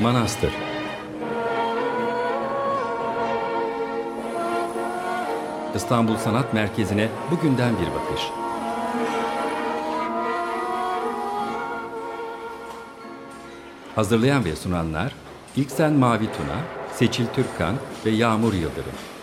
Manastır İstanbul Sanat Merkezi'ne bugünden bir bakış. Hazırlayan ve sunanlar İlksen Mavi Tuna, Seçil Türkkan ve Yağmur Yıldırım.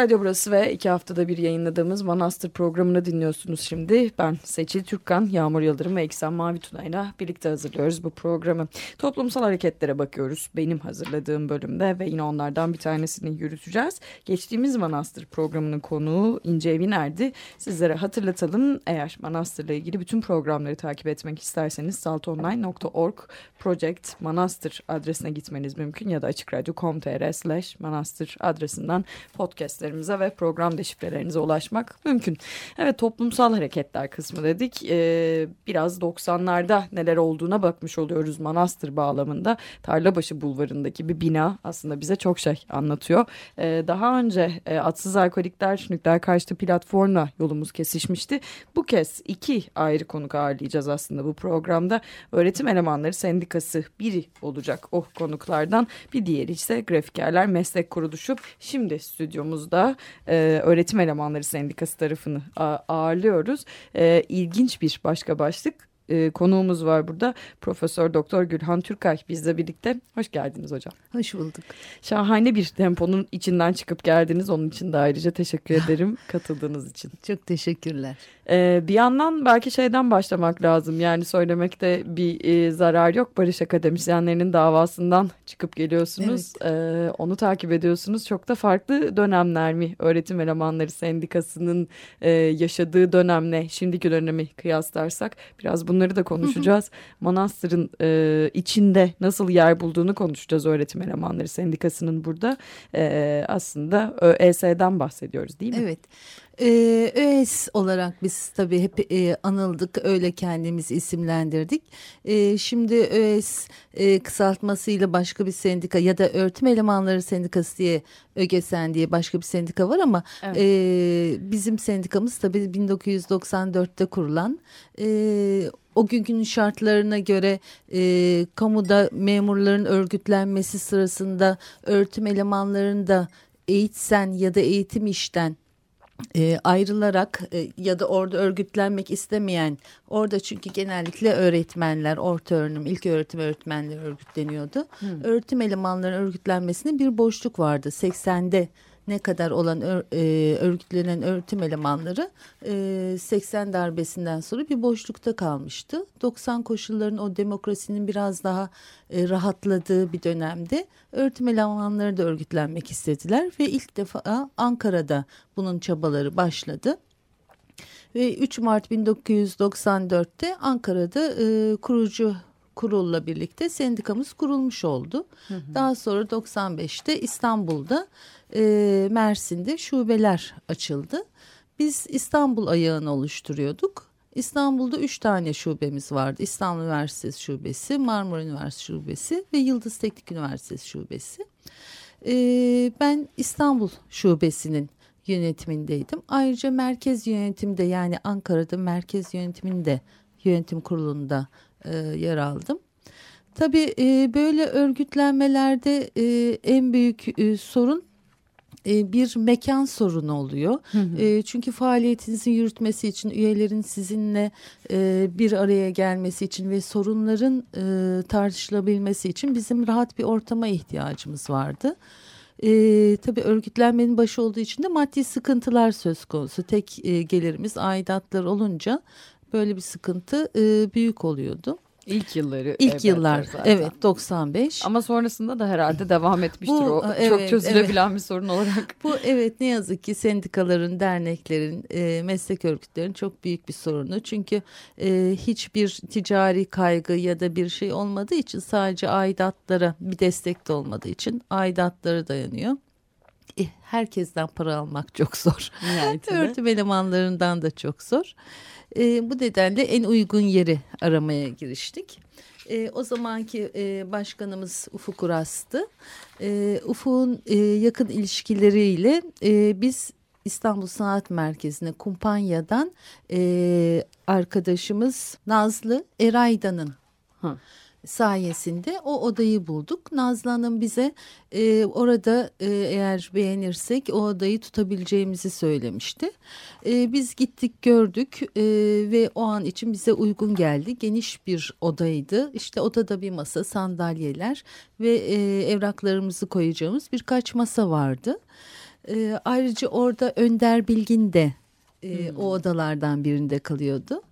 Radyo burası ve iki haftada bir yayınladığımız Manastır programını dinliyorsunuz şimdi. Ben Seçil Türkkan, Yağmur Yıldırım ve Eksen Mavi Tuna'yla birlikte hazırlıyoruz bu programı. Toplumsal hareketlere bakıyoruz benim hazırladığım bölümde ve yine onlardan bir tanesini yürüteceğiz. Geçtiğimiz Manastır programının konuğu İnce Eviner'di. Sizlere hatırlatalım eğer Manastır'la ilgili bütün programları takip etmek isterseniz saltonline.org project manastır adresine gitmeniz mümkün ya da açıkradyo.com.tr slash manastır adresinden podcast podcastlerimize ve program deşifrelerinize ulaşmak mümkün. Evet toplumsal hareketler kısmı dedik. Ee, biraz 90'larda neler olduğuna bakmış oluyoruz Manastır bağlamında. Tarlabaşı bulvarındaki bir bina aslında bize çok şey anlatıyor. Ee, daha önce e, atsız alkolikler nükleer karşıtı platformla yolumuz kesişmişti. Bu kez iki ayrı konuk ağırlayacağız aslında bu programda. Öğretim Elemanları Sendikası biri olacak o konuklardan. Bir diğeri ise Grafikerler Meslek Kuruluşu. Şimdi stüdyomuz stüdyomuzda e, Öğretim Elemanları Sendikası tarafını ağırlıyoruz. E, ilginç bir başka başlık e, konuğumuz var burada. Profesör Doktor Gülhan Türkay bizle birlikte. Hoş geldiniz hocam. Hoş bulduk. Şahane bir temponun içinden çıkıp geldiniz. Onun için de ayrıca teşekkür ederim katıldığınız için. Çok teşekkürler. Ee, bir yandan belki şeyden başlamak lazım. Yani söylemekte bir e, zarar yok. Barış akademisyenlerinin davasından çıkıp geliyorsunuz. Evet. Ee, onu takip ediyorsunuz. Çok da farklı dönemler mi? Öğretim Elemanları Sendikası'nın e, yaşadığı dönemle şimdiki dönemi kıyaslarsak biraz bunları da konuşacağız. Manastır'ın e, içinde nasıl yer bulduğunu konuşacağız Öğretim Elemanları Sendikası'nın burada. E, aslında ÖES'den bahsediyoruz değil mi? Evet. Ee, ÖES olarak biz tabii hep e, anıldık, öyle kendimizi isimlendirdik. E, şimdi ÖES e, kısaltmasıyla başka bir sendika ya da Öğretim Elemanları Sendikası diye ÖGESEN diye başka bir sendika var ama evet. e, bizim sendikamız tabii 1994'te kurulan e, o günkün şartlarına göre e, kamuda memurların örgütlenmesi sırasında öğretim elemanlarını da eğitsen ya da eğitim işten e, ayrılarak e, ya da orada örgütlenmek istemeyen orada çünkü genellikle öğretmenler orta öğrenim ilk öğretim öğretmenleri örgütleniyordu. Hmm. Öğretim elemanları örgütlenmesinde bir boşluk vardı 80'de ne kadar olan ör, e, örgütlenen öğretim elemanları e, 80 darbesinden sonra bir boşlukta kalmıştı. 90 koşulların o demokrasinin biraz daha e, rahatladığı bir dönemde öğretim elemanları da örgütlenmek istediler ve ilk defa Ankara'da bunun çabaları başladı. Ve 3 Mart 1994'te Ankara'da e, kurucu kurulla birlikte sendikamız kurulmuş oldu. Hı hı. Daha sonra 95'te İstanbul'da e, Mersin'de şubeler açıldı. Biz İstanbul ayağını oluşturuyorduk. İstanbul'da üç tane şubemiz vardı. İstanbul Üniversitesi Şubesi, Marmara Üniversitesi Şubesi ve Yıldız Teknik Üniversitesi Şubesi. Ee, ben İstanbul Şubesi'nin yönetimindeydim. Ayrıca merkez yönetimde yani Ankara'da merkez yönetiminde yönetim kurulunda e, yer aldım. Tabii e, böyle örgütlenmelerde e, en büyük e, sorun e, bir mekan sorunu oluyor. Hı hı. E, çünkü faaliyetinizin yürütmesi için üyelerin sizinle e, bir araya gelmesi için ve sorunların tartışılabilmesi için bizim rahat bir ortama ihtiyacımız vardı. E, tabii örgütlenmenin başı olduğu için de maddi sıkıntılar söz konusu. Tek e, gelirimiz aidatlar olunca böyle bir sıkıntı e, büyük oluyordu. İlk yılları. İlk evet, yıllar zaten. evet 95. Ama sonrasında da herhalde devam etmiştir Bu, o evet, çok çözülebilen bir sorun olarak. Bu evet ne yazık ki sendikaların, derneklerin, e, meslek örgütlerin çok büyük bir sorunu. Çünkü e, hiçbir ticari kaygı ya da bir şey olmadığı için sadece aidatlara bir destek de olmadığı için aidatlara dayanıyor. E, herkesten para almak çok zor. Öğretim elemanlarından da çok zor. E, bu nedenle en uygun yeri aramaya giriştik. E, o zamanki e, başkanımız Ufuk Uras'tı. E, Ufuk'un e, yakın ilişkileriyle e, biz İstanbul Sanat Merkezi'ne Kumpanya'dan e, arkadaşımız Nazlı Erayda'nın. Sayesinde o odayı bulduk. Nazlı Hanım bize e, orada e, eğer beğenirsek o odayı tutabileceğimizi söylemişti. E, biz gittik gördük e, ve o an için bize uygun geldi. Geniş bir odaydı. İşte odada bir masa, sandalyeler ve e, evraklarımızı koyacağımız birkaç masa vardı. E, ayrıca orada Önder Bilgin de e, o odalardan birinde kalıyordu.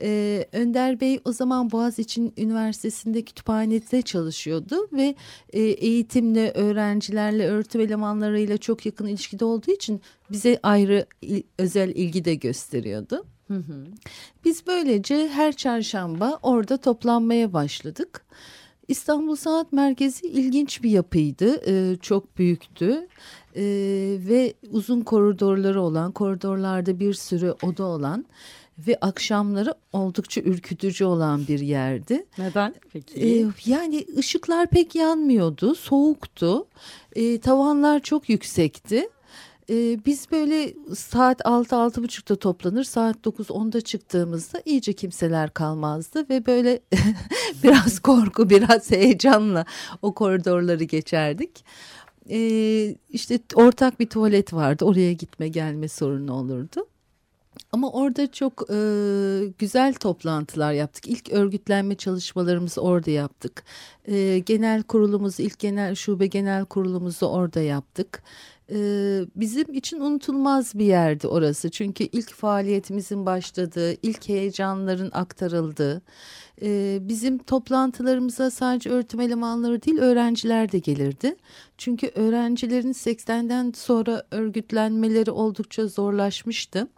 E, Önder Bey o zaman Boğaziçi Üniversitesi'nde kütüphanede çalışıyordu ve e, eğitimle, öğrencilerle, öğretim elemanlarıyla çok yakın ilişkide olduğu için bize ayrı il- özel ilgi de gösteriyordu. Biz böylece her çarşamba orada toplanmaya başladık. İstanbul Sanat Merkezi ilginç bir yapıydı, e, çok büyüktü e, ve uzun koridorları olan, koridorlarda bir sürü oda olan ve akşamları oldukça ürkütücü olan bir yerdi. Neden peki? Ee, yani ışıklar pek yanmıyordu, soğuktu, Ee, tavanlar çok yüksekti. Ee, biz böyle saat 6-6.30'da toplanır, saat 9-10'da çıktığımızda iyice kimseler kalmazdı ve böyle biraz korku, biraz heyecanla o koridorları geçerdik. Ee, işte ortak bir tuvalet vardı, oraya gitme gelme sorunu olurdu. Ama orada çok e, güzel toplantılar yaptık. İlk örgütlenme çalışmalarımızı orada yaptık. E, genel kurulumuzu, ilk genel şube genel kurulumuzu orada yaptık. E, bizim için unutulmaz bir yerdi orası. Çünkü ilk faaliyetimizin başladığı, ilk heyecanların aktarıldığı. E, bizim toplantılarımıza sadece öğretim elemanları değil öğrenciler de gelirdi. Çünkü öğrencilerin 80'den sonra örgütlenmeleri oldukça zorlaşmıştı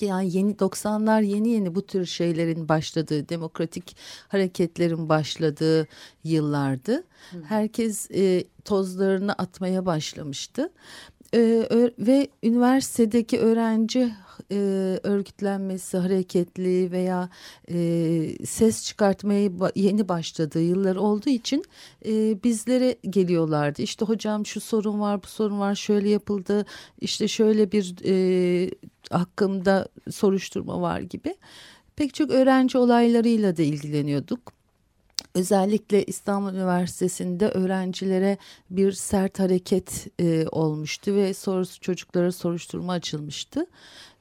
yani yeni 90'lar yeni yeni bu tür şeylerin başladığı, demokratik hareketlerin başladığı yıllardı. Herkes e, tozlarını atmaya başlamıştı. E, ve üniversitedeki öğrenci e, örgütlenmesi, hareketli veya e, ses çıkartmaya yeni başladığı yıllar olduğu için e, bizlere geliyorlardı. İşte hocam şu sorun var, bu sorun var, şöyle yapıldı, işte şöyle bir e, hakkımda soruşturma var gibi. Pek çok öğrenci olaylarıyla da ilgileniyorduk. Özellikle İstanbul Üniversitesi'nde öğrencilere bir sert hareket e, olmuştu ve sorusu çocuklara soruşturma açılmıştı.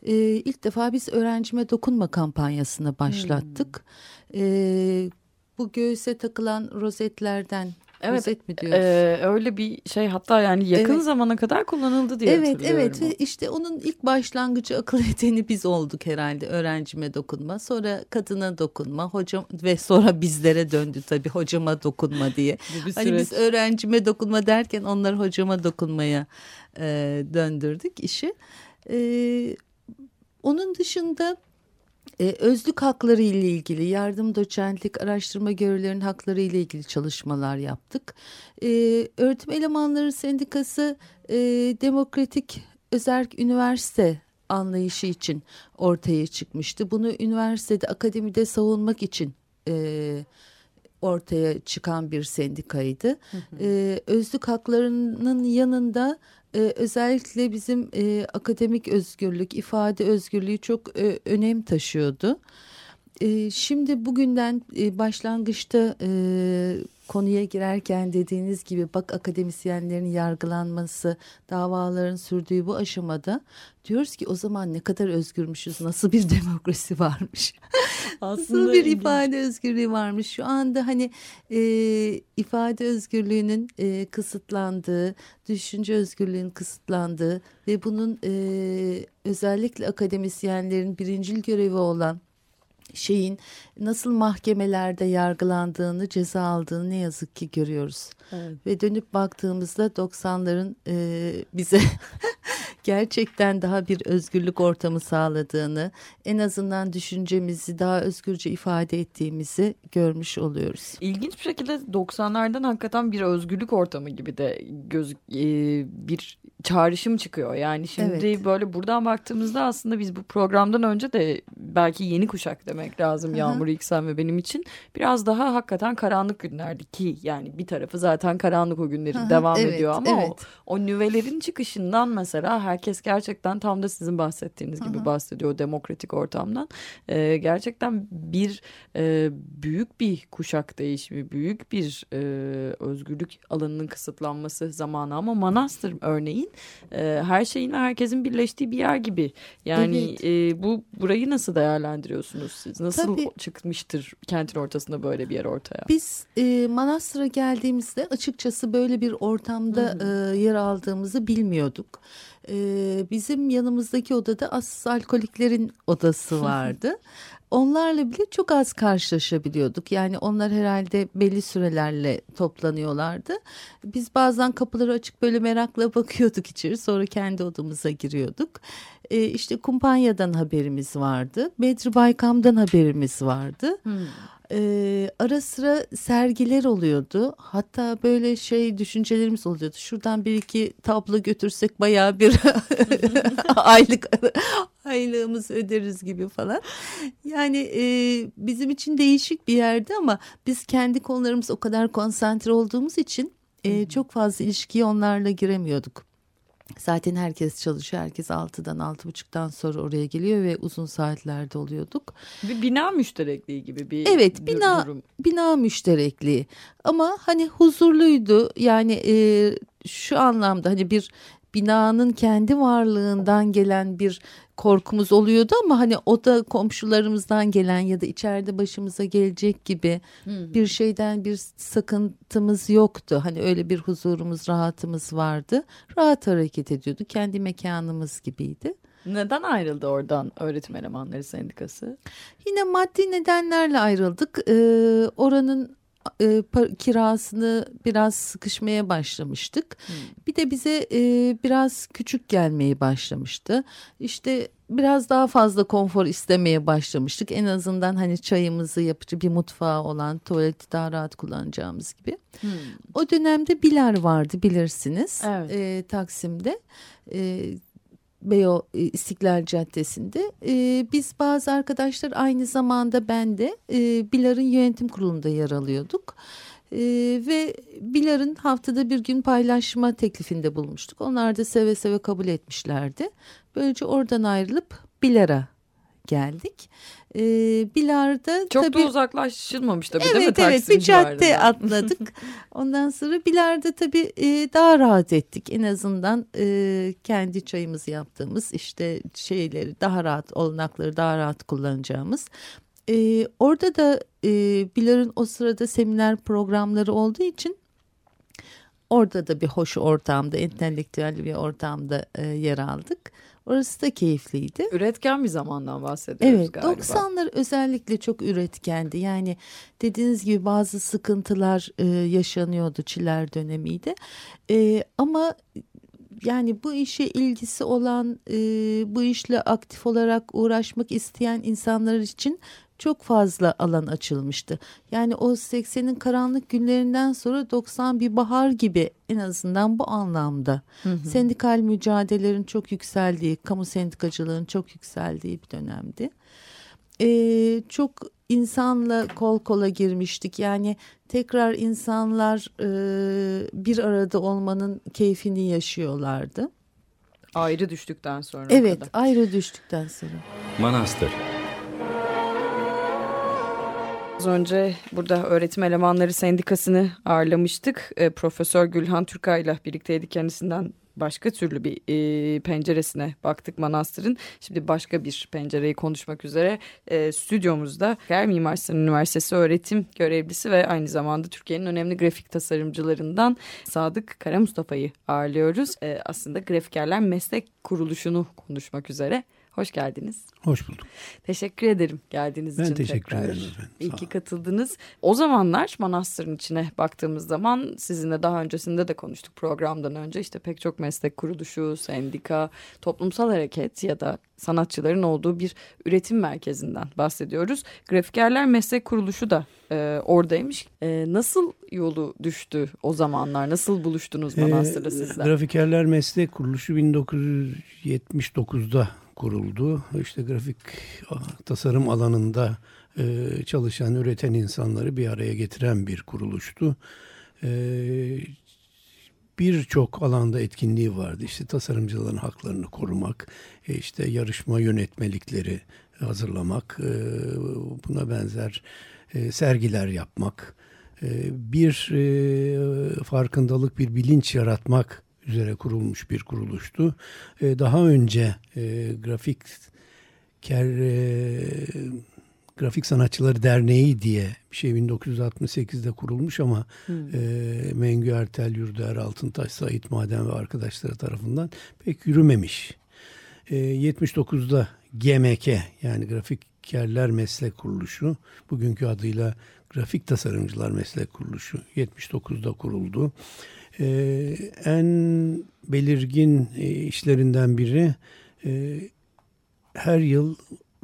E, ilk defa biz öğrencime dokunma kampanyasını başlattık. E, bu göğüse takılan rozetlerden Evet, rozet mi diyoruz? Ee, öyle bir şey hatta yani yakın Evet. zamana kadar kullanıldı diye Evet hatırlıyorum. evet ve işte onun ilk başlangıcı akıl edeni biz olduk herhalde öğrencime dokunma sonra kadına dokunma hocam ve sonra bizlere döndü tabii hocama dokunma diye. Bu bir Hani süreç. biz öğrencime dokunma derken onları hocama dokunmaya e, döndürdük işi. E, onun dışında e, özlük hakları ile ilgili yardım doçentlik araştırma görevlilerinin hakları ile ilgili çalışmalar yaptık. E, öğretim elemanları sendikası e, demokratik özerk üniversite anlayışı için ortaya çıkmıştı. Bunu üniversitede akademide savunmak için e, ortaya çıkan bir sendikaydı. E, özlük haklarının yanında e, özellikle bizim e, akademik özgürlük, ifade özgürlüğü çok e, önem taşıyordu. E, şimdi bugünden e, başlangıçta e, konuya girerken dediğiniz gibi bak akademisyenlerin yargılanması, davaların sürdüğü bu aşamada diyoruz ki o zaman ne kadar özgürmüşüz, nasıl bir demokrasi varmış. Nasıl bir ifade özgürlüğü varmış. Şu anda hani e, ifade özgürlüğünün e, kısıtlandığı, düşünce özgürlüğünün kısıtlandığı ve bunun e, özellikle akademisyenlerin birincil görevi olan şeyin nasıl mahkemelerde yargılandığını, ceza aldığını ne yazık ki görüyoruz. Evet. Ve dönüp baktığımızda 90'ların e, bize gerçekten daha bir özgürlük ortamı sağladığını, en azından düşüncemizi daha özgürce ifade ettiğimizi görmüş oluyoruz. İlginç bir şekilde 90'lardan hakikaten bir özgürlük ortamı gibi de göz e, bir çağrışım çıkıyor. Yani şimdi evet. böyle buradan baktığımızda aslında biz bu programdan önce de belki yeni kuşak demek lazım Yağmur İksen ve benim için. Biraz daha hakikaten karanlık günlerdi ki yani bir tarafı zaten karanlık o günleri Aha, devam evet, ediyor ama evet. o, o nüvelerin çıkışından mesela herkes gerçekten tam da sizin bahsettiğiniz gibi Aha. bahsediyor demokratik ortamdan. Ee, gerçekten bir e, büyük bir kuşak değişimi, büyük bir e, özgürlük alanının kısıtlanması zamanı ama Manastır örneğin e, her şeyin ve herkesin birleştiği bir yer gibi. Yani evet. e, bu burayı nasıl değerlendiriyorsunuz siz? Nasıl Tabii, çıkmıştır kentin ortasında böyle bir yer ortaya? Biz e, Manastır'a geldiğimizde açıkçası böyle bir ortamda e, yer aldığımızı bilmiyorduk. E, bizim yanımızdaki odada asıl alkoliklerin odası vardı onlarla bile çok az karşılaşabiliyorduk. Yani onlar herhalde belli sürelerle toplanıyorlardı. Biz bazen kapıları açık böyle merakla bakıyorduk içeri. Sonra kendi odamıza giriyorduk. Ee, işte Kumpanya'dan haberimiz vardı. Bedri Baykam'dan haberimiz vardı. Hmm e, ara sıra sergiler oluyordu. Hatta böyle şey düşüncelerimiz oluyordu. Şuradan bir iki tablo götürsek bayağı bir aylık aylığımızı öderiz gibi falan. Yani e, bizim için değişik bir yerdi ama biz kendi konularımız o kadar konsantre olduğumuz için e, çok fazla ilişkiye onlarla giremiyorduk. Zaten herkes çalışıyor. Herkes 6'dan 6.30'dan sonra oraya geliyor ve uzun saatlerde oluyorduk. Bir bina müşterekliği gibi bir Evet, bina durum. bina müşterekliği. Ama hani huzurluydu. Yani e, şu anlamda hani bir binanın kendi varlığından gelen bir korkumuz oluyordu ama hani o da komşularımızdan gelen ya da içeride başımıza gelecek gibi hmm. bir şeyden bir sakıntımız yoktu. Hani öyle bir huzurumuz, rahatımız vardı. Rahat hareket ediyorduk. Kendi mekanımız gibiydi. Neden ayrıldı oradan öğretim elemanları sendikası? Yine maddi nedenlerle ayrıldık. Ee, oranın e, kirasını biraz sıkışmaya başlamıştık. Hmm. Bir de bize e, biraz küçük gelmeye başlamıştı. İşte biraz daha fazla konfor istemeye başlamıştık. En azından hani çayımızı yapıcı bir mutfağı olan tuvaleti daha rahat kullanacağımız gibi. Hmm. O dönemde Bilar vardı bilirsiniz evet. e, Taksim'de. E, Beyo e, İstiklal Caddesi'nde. E, biz bazı arkadaşlar aynı zamanda ben de e, Bilar'ın yönetim kurulunda yer alıyorduk. Ve Bilar'ın haftada bir gün paylaşma teklifinde bulmuştuk. Onlar da seve seve kabul etmişlerdi. Böylece oradan ayrılıp Bilar'a geldik. E, Bilar'da çok tabii, da uzaklaşılmamış tabii evet, değil mi? Evet bir cadde atladık. Ondan sonra Bilar'da tabii e, daha rahat ettik. En azından e, kendi çayımızı yaptığımız işte şeyleri daha rahat olanakları daha rahat kullanacağımız. E, orada da e, Bilar'ın o sırada seminer programları olduğu için orada da bir hoş ortamda, entelektüel bir ortamda e, yer aldık. Orası da keyifliydi. Üretken bir zamandan bahsediyoruz evet, galiba. 90'lar özellikle çok üretkendi. Yani dediğiniz gibi bazı sıkıntılar e, yaşanıyordu çiler dönemiydi. E, ama yani bu işe ilgisi olan, e, bu işle aktif olarak uğraşmak isteyen insanlar için çok fazla alan açılmıştı. Yani o 80'in karanlık günlerinden sonra 90 bir bahar gibi en azından bu anlamda. Hı hı. Sendikal mücadelelerin çok yükseldiği, kamu sendikacılığın çok yükseldiği bir dönemdi. Ee, çok insanla kol kola girmiştik. Yani tekrar insanlar e, bir arada olmanın keyfini yaşıyorlardı. Ayrı düştükten sonra. Evet, ayrı düştükten sonra. Manastır Az önce burada öğretim elemanları sendikasını ağırlamıştık. E, Profesör Gülhan Türkay ile birlikteydik kendisinden başka türlü bir e, penceresine baktık manastırın. Şimdi başka bir pencereyi konuşmak üzere e, stüdyomuzda Ger Mimar Sinan Üniversitesi öğretim görevlisi ve aynı zamanda Türkiye'nin önemli grafik tasarımcılarından Sadık Kara Mustafa'yı ağırlıyoruz. E, aslında Grafikerler Meslek Kuruluşu'nu konuşmak üzere. Hoş geldiniz. Hoş bulduk. Teşekkür ederim geldiğiniz ben için teşekkür tekrar. ederim efendim. İyi ki katıldınız. O zamanlar manastırın içine baktığımız zaman sizinle daha öncesinde de konuştuk programdan önce. işte pek çok meslek kuruluşu, sendika, toplumsal hareket ya da sanatçıların olduğu bir üretim merkezinden bahsediyoruz. Grafikerler Meslek Kuruluşu da e, oradaymış. E, nasıl yolu düştü o zamanlar? Nasıl buluştunuz manastırda Ee, sizler? Grafikerler Meslek Kuruluşu 1979'da kuruldu. İşte grafik tasarım alanında e, çalışan, üreten insanları bir araya getiren bir kuruluştu. E, Birçok alanda etkinliği vardı. İşte tasarımcıların haklarını korumak, e, işte yarışma yönetmelikleri hazırlamak, e, buna benzer e, sergiler yapmak, e, bir e, farkındalık, bir bilinç yaratmak üzere kurulmuş bir kuruluştu. E, daha önce e, grafik ker, e, Grafik Sanatçıları Derneği diye bir şey 1968'de kurulmuş ama hmm. e, Mengü Ertel, Yurdaer Altıntaş, Sait Maden ve arkadaşları tarafından pek yürümemiş. E, 79'da GMK yani Grafikerler Meslek Kuruluşu bugünkü adıyla Grafik Tasarımcılar Meslek Kuruluşu 79'da kuruldu. Ee, en belirgin e, işlerinden biri e, her yıl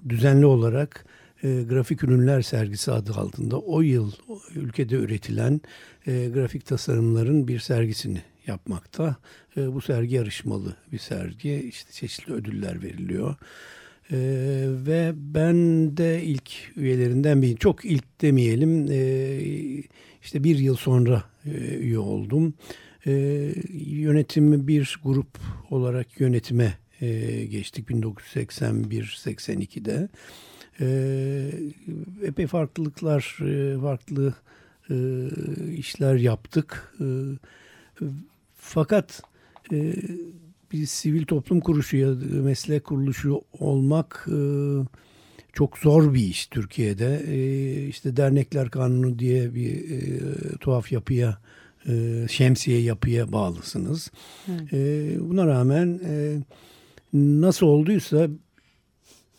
düzenli olarak e, grafik ürünler sergisi adı altında o yıl ülkede üretilen e, grafik tasarımların bir sergisini yapmakta. E, bu sergi yarışmalı bir sergi. İşte çeşitli ödüller veriliyor. Ee, ve ben de ilk üyelerinden bir çok ilk demeyelim ee, işte bir yıl sonra e, üye oldum. Ee, yönetimi bir grup olarak yönetime e, geçtik 1981-82'de. Ee, epey farklılıklar, e, farklı e, işler yaptık. E, fakat e, bir sivil toplum kuruluşu ya meslek kuruluşu olmak e, çok zor bir iş Türkiye'de. E, işte dernekler kanunu diye bir e, tuhaf yapıya, e, şemsiye yapıya bağlısınız. E, buna rağmen e, nasıl olduysa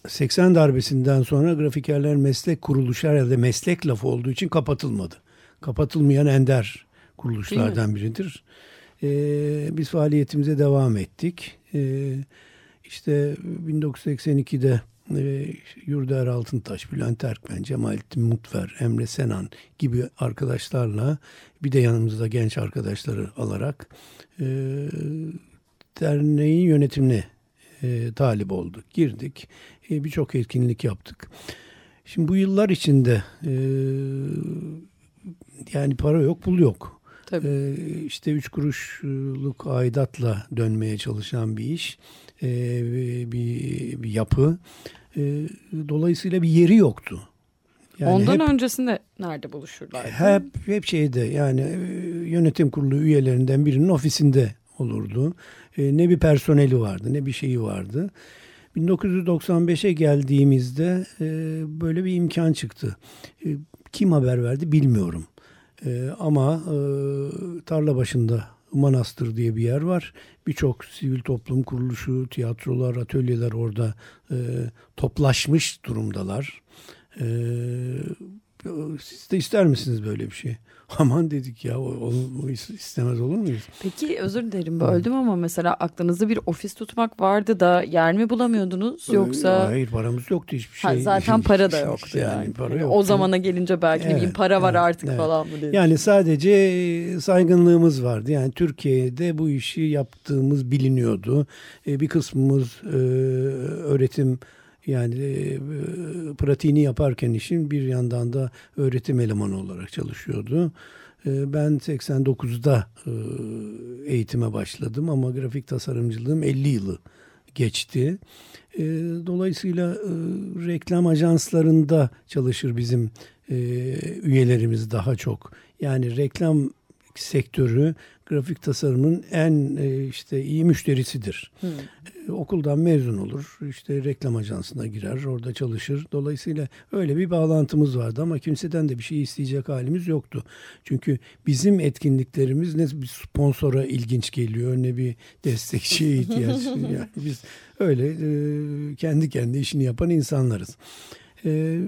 80 darbesinden sonra grafikerler meslek kuruluşu herhalde meslek lafı olduğu için kapatılmadı. Kapatılmayan ender kuruluşlardan biridir. Ee, biz faaliyetimize devam ettik. Ee, işte 1982'de e, Yurdaer Altıntaş, Bülent Erkmen, Cemalettin Mutver, Emre Senan gibi arkadaşlarla bir de yanımızda genç arkadaşları alarak e, derneğin yönetimine e, talip olduk. Girdik. E, Birçok etkinlik yaptık. Şimdi bu yıllar içinde e, yani para yok, pul yok. Tabii. Ee, işte üç kuruşluk aidatla dönmeye çalışan bir iş, ee, bir, bir yapı. Ee, dolayısıyla bir yeri yoktu. Yani Ondan hep, öncesinde nerede buluşurlar? Hep hep şeyde yani yönetim kurulu üyelerinden birinin ofisinde olurdu. Ee, ne bir personeli vardı, ne bir şeyi vardı. 1995'e geldiğimizde e, böyle bir imkan çıktı. E, kim haber verdi bilmiyorum. E, ama e, tarla başında Manastır diye bir yer var. Birçok sivil toplum kuruluşu, tiyatrolar, atölyeler orada e, toplaşmış durumdalar. E, siz de ister misiniz böyle bir şey? Aman dedik ya o, o, o istemez olur muyuz? Peki özür dilerim böldüm ama mesela aklınızda bir ofis tutmak vardı da yer mi bulamıyordunuz yoksa? Hayır paramız yoktu hiçbir şey. Ha, zaten para da yoktu yani. yani. Para yoktu. O zamana gelince belki evet, bir para var evet, artık evet. falan mı diye. Yani sadece saygınlığımız vardı. Yani Türkiye'de bu işi yaptığımız biliniyordu. Bir kısmımız öğretim yani e, pratiğini yaparken işin bir yandan da öğretim elemanı olarak çalışıyordu. E, ben 89'da e, eğitime başladım ama grafik tasarımcılığım 50 yılı geçti. E, dolayısıyla reklam ajanslarında çalışır bizim üyelerimiz daha çok. Yani reklam sektörü grafik tasarımın en işte iyi müşterisidir. Hmm. Okuldan mezun olur, işte reklam ajansına girer, orada çalışır. Dolayısıyla öyle bir bağlantımız vardı ama kimseden de bir şey isteyecek halimiz yoktu. Çünkü bizim etkinliklerimiz ne bir sponsora ilginç geliyor ne bir destekçiye ihtiyaç. yani biz öyle e, kendi kendi işini yapan insanlarız. E,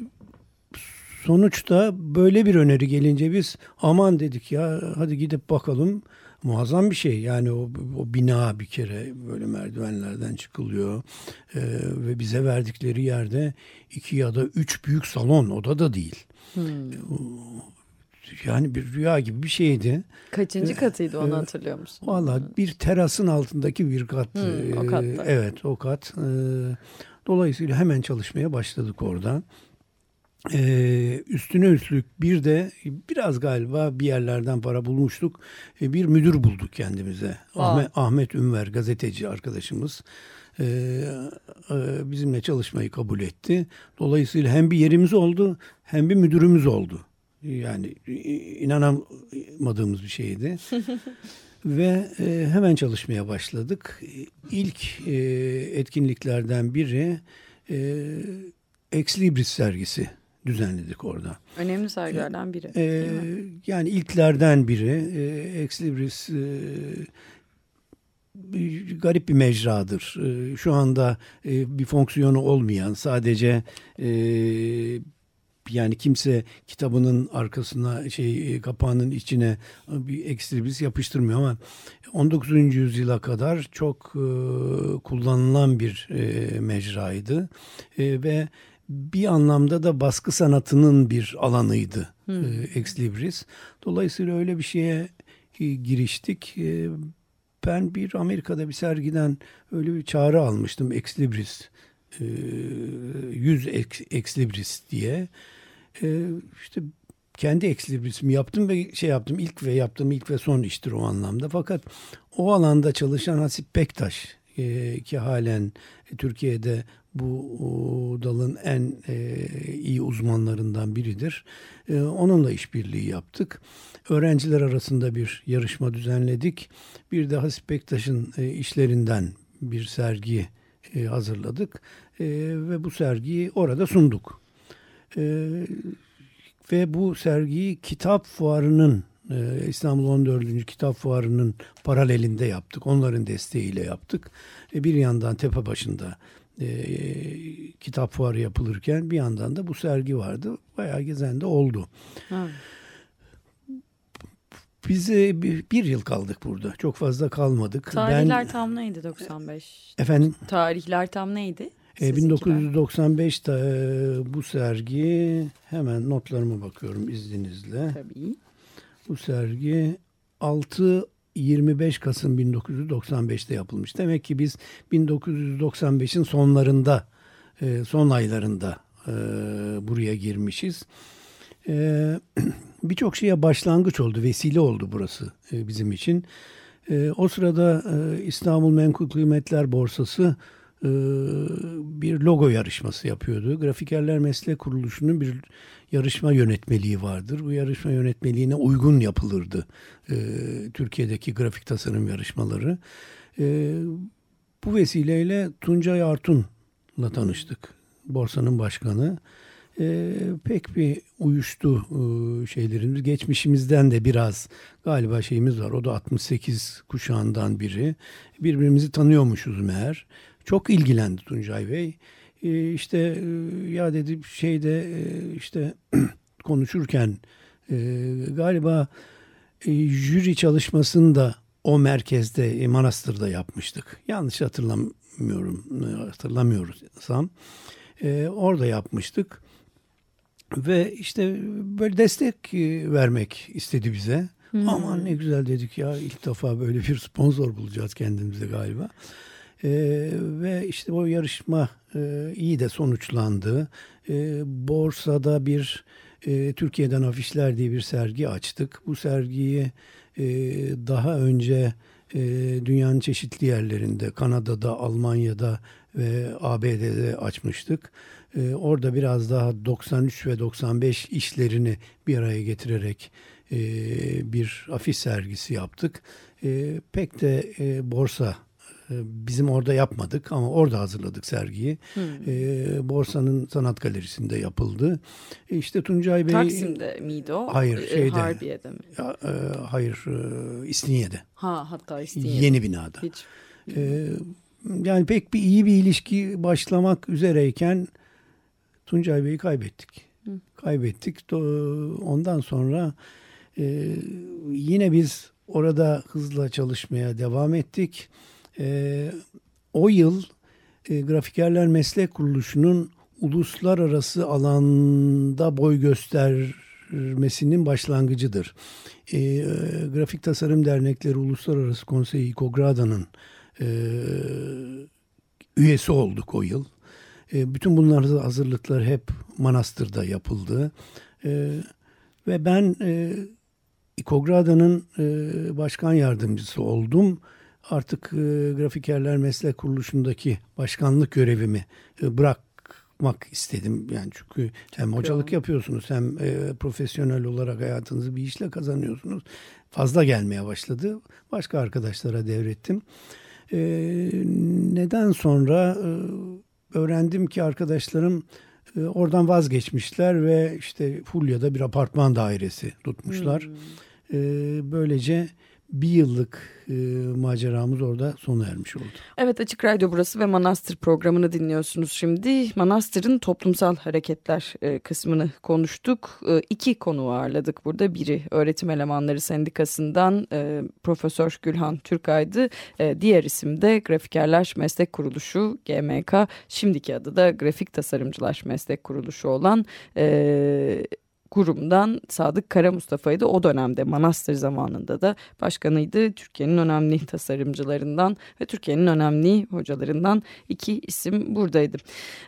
sonuçta böyle bir öneri gelince biz aman dedik ya hadi gidip bakalım. Muazzam bir şey yani o, o bina bir kere böyle merdivenlerden çıkılıyor ee, ve bize verdikleri yerde iki ya da üç büyük salon oda da değil. Hmm. Yani bir rüya gibi bir şeydi. Kaçıncı katıydı onu hatırlıyor musun? Valla bir terasın altındaki bir kat. Hmm, o katta. Evet o kat. Dolayısıyla hemen çalışmaya başladık orada. Ee, üstüne üstlük bir de biraz galiba bir yerlerden para bulmuştuk. Ee, bir müdür bulduk kendimize. Aa. Ahmet, Ahmet Ünver gazeteci arkadaşımız. Ee, e, bizimle çalışmayı kabul etti. Dolayısıyla hem bir yerimiz oldu hem bir müdürümüz oldu. Yani inanamadığımız bir şeydi. Ve e, hemen çalışmaya başladık. İlk e, etkinliklerden biri e, Ex Libris sergisi düzenledik orada. Önemli sergilerden biri. E, değil mi? yani ilklerden biri. E, Ex Libris e, bir- garip bir mecradır. E, şu anda e, bir fonksiyonu olmayan sadece e, yani kimse kitabının arkasına şey e, kapağının içine bir ekstribis yapıştırmıyor ama 19. yüzyıla kadar çok e, kullanılan bir e, mecraydı E, ve bir anlamda da baskı sanatının bir alanıydı e, Ex Libris. Dolayısıyla öyle bir şeye e, giriştik. E, ben bir Amerika'da bir sergiden öyle bir çağrı almıştım Ex Libris. E, 100 Ex, Ex Libris diye. E, işte kendi Ex Libris'imi yaptım ve şey yaptım. ilk ve yaptığım ilk ve son iştir o anlamda. Fakat o alanda çalışan Hasip Bektaş e, ki halen Türkiye'de bu dalın en e, iyi uzmanlarından biridir. E, onunla işbirliği yaptık. Öğrenciler arasında bir yarışma düzenledik. Bir de Hasip Bektaş'ın e, işlerinden bir sergi e, hazırladık. E, ve bu sergiyi orada sunduk. E, ve bu sergiyi kitap fuarının e, İstanbul 14. Kitap Fuarı'nın paralelinde yaptık. Onların desteğiyle yaptık. E, bir yandan tepe başında e, kitap fuarı yapılırken bir yandan da bu sergi vardı. Bayağı gezen de oldu. Ha. Biz bir, yıl kaldık burada. Çok fazla kalmadık. Tarihler tam neydi 95? efendim Tarihler tam neydi? e, Sizinkiler. 1995'te e, bu sergi hemen notlarıma bakıyorum izninizle. Tabii. Bu sergi 6 25 Kasım 1995'te yapılmış. Demek ki biz 1995'in sonlarında, e, son aylarında e, buraya girmişiz. E, Birçok şeye başlangıç oldu, vesile oldu burası bizim için. O sırada İstanbul Menkul Kıymetler Borsası bir logo yarışması yapıyordu. Grafikerler Meslek Kuruluşu'nun bir yarışma yönetmeliği vardır. Bu yarışma yönetmeliğine uygun yapılırdı e, Türkiye'deki grafik tasarım yarışmaları. E, bu vesileyle Tuncay Artun'la tanıştık. Borsanın başkanı. E, pek bir uyuştu e, şeylerimiz. Geçmişimizden de biraz galiba şeyimiz var. O da 68 kuşağından biri. Birbirimizi tanıyormuşuz meğer. Çok ilgilendi Tuncay Bey. E, işte e, ya dedi şeyde e, işte konuşurken e, galiba e, jüri çalışmasını da o merkezde e, Manastır'da yapmıştık. Yanlış hatırlamıyorum hatırlamıyorsam e, orada yapmıştık ve işte böyle destek vermek istedi bize. Aman ne güzel dedik ya ilk defa böyle bir sponsor bulacağız kendimize galiba. E, ve işte o yarışma e, iyi de sonuçlandı. E, borsada bir e, Türkiye'den afişler diye bir sergi açtık. Bu sergiyi e, daha önce dünyanın çeşitli yerlerinde, Kanada'da, Almanya'da ve ABD'de açmıştık. Orada biraz daha 93 ve 95 işlerini bir araya getirerek bir afiş sergisi yaptık. Pek de borsa bizim orada yapmadık ama orada hazırladık sergiyi. Hmm. E, Borsa'nın sanat galerisinde yapıldı. E işte Tuncay Bey... Taksim'de miydi o? Hayır E, şeyde. Harbiye'de mi? Ya, e, hayır e, İstinye'de. Ha hatta İstinye'de. Yeni binada. Hiç. E, yani pek bir iyi bir ilişki başlamak üzereyken Tuncay Bey'i kaybettik. Hı. Kaybettik. Ondan sonra e, yine biz orada hızla çalışmaya devam ettik. E, o yıl e, Grafikerler Meslek Kuruluşu'nun uluslararası alanda boy göstermesinin başlangıcıdır. E, e, Grafik Tasarım Dernekleri Uluslararası Konseyi İKOGRADA'nın e, üyesi olduk o yıl. E, bütün bunların hazırlıklar hep Manastır'da yapıldı. E, ve ben e, İKOGRADA'nın e, başkan yardımcısı oldum. Artık e, Grafikerler Meslek Kuruluşu'ndaki başkanlık görevimi e, bırakmak istedim. Yani çünkü hem hocalık yapıyorsunuz hem e, profesyonel olarak hayatınızı bir işle kazanıyorsunuz. Fazla gelmeye başladı. Başka arkadaşlara devrettim. E, neden sonra e, öğrendim ki arkadaşlarım e, oradan vazgeçmişler ve işte Fulya'da bir apartman dairesi tutmuşlar. Hmm. E, böylece bir yıllık e, maceramız orada sona ermiş oldu. Evet Açık Radyo burası ve Manastır programını dinliyorsunuz şimdi. Manastır'ın toplumsal hareketler e, kısmını konuştuk. E, iki konu ağırladık burada. Biri Öğretim Elemanları Sendikası'ndan e, Profesör Gülhan Türkay'dı. E, diğer isim de Grafikerler Meslek Kuruluşu GMK. Şimdiki adı da Grafik Tasarımcılar Meslek Kuruluşu olan... E, kurumdan Sadık Kara Mustafa'ydı. O dönemde Manastır zamanında da başkanıydı. Türkiye'nin önemli tasarımcılarından ve Türkiye'nin önemli hocalarından iki isim buradaydı.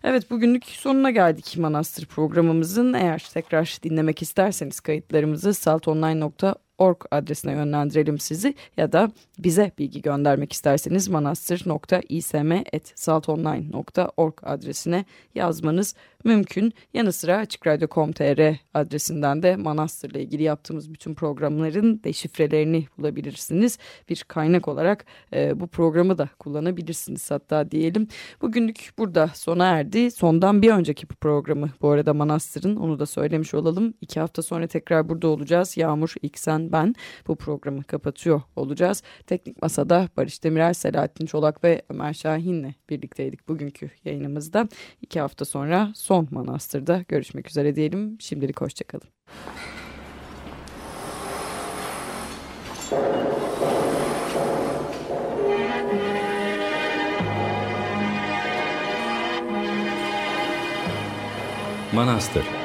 Evet bugünlük sonuna geldik Manastır programımızın. Eğer tekrar dinlemek isterseniz kayıtlarımızı saltonline.org org adresine yönlendirelim sizi ya da bize bilgi göndermek isterseniz manastır.ism.saltonline.org adresine yazmanız mümkün. Yanı sıra açıkradyo.com.tr adresinden de Manastır'la ilgili yaptığımız bütün programların deşifrelerini bulabilirsiniz. Bir kaynak olarak e, bu programı da kullanabilirsiniz hatta diyelim. Bugünlük burada sona erdi. Sondan bir önceki programı bu arada Manastır'ın onu da söylemiş olalım. İki hafta sonra tekrar burada olacağız. Yağmur, İksen, ben bu programı kapatıyor olacağız. Teknik Masa'da Barış Demirel, Selahattin Çolak ve Ömer Şahin'le birlikteydik bugünkü yayınımızda. İki hafta sonra son manastırda görüşmek üzere diyelim. Şimdilik hoşçakalın. Manastır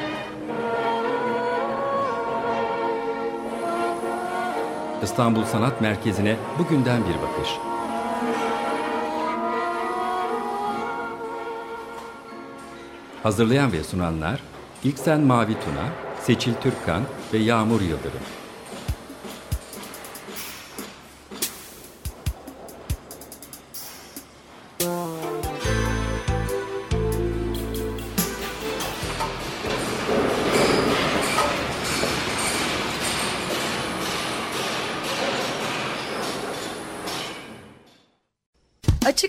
İstanbul Sanat Merkezi'ne bugünden bir bakış. Hazırlayan ve sunanlar İlksen Mavi Tuna, Seçil Türkkan ve Yağmur Yıldırım.